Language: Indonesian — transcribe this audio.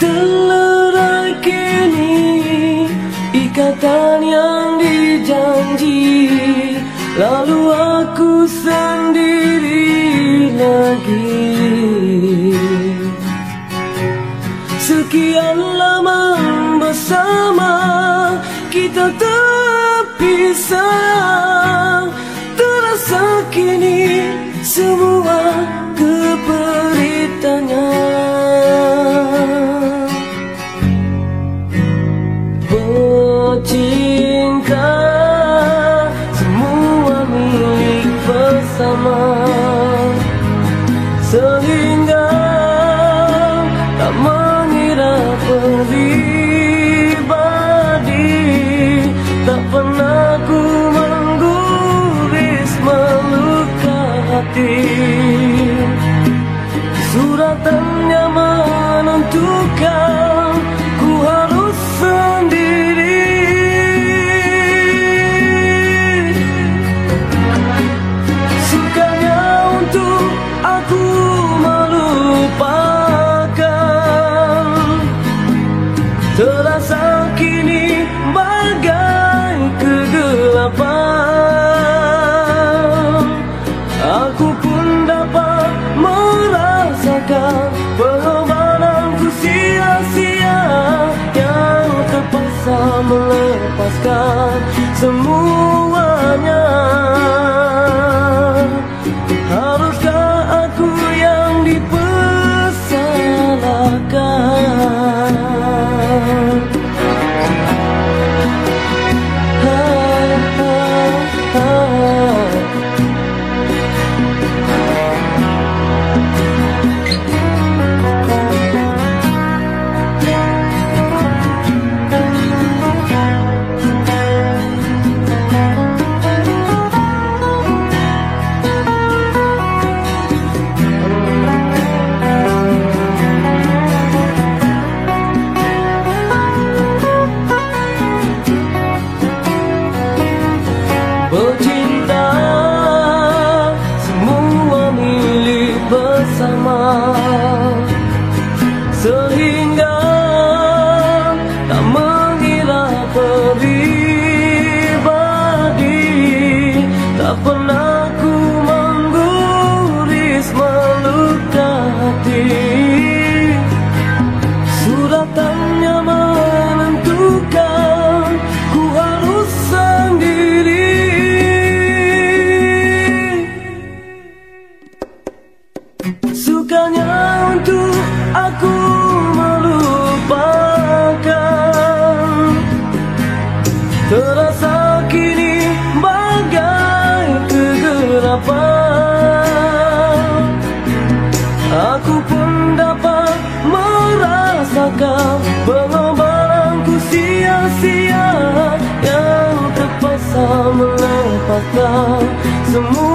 Terlerai kini ikatan yang dijanji. Lalu aku sendiri lagi. Sekian lama bersama kita terpisah Terasa kini semua Bercinta semua milik bersama. Sehingga melepaskan semuanya Sukanya untuk aku melupakan. Terasa kini bagai kegelapan. Aku pun dapat merasakan Pengorbananku sia-sia. Yang terpaksa melepaskan semuanya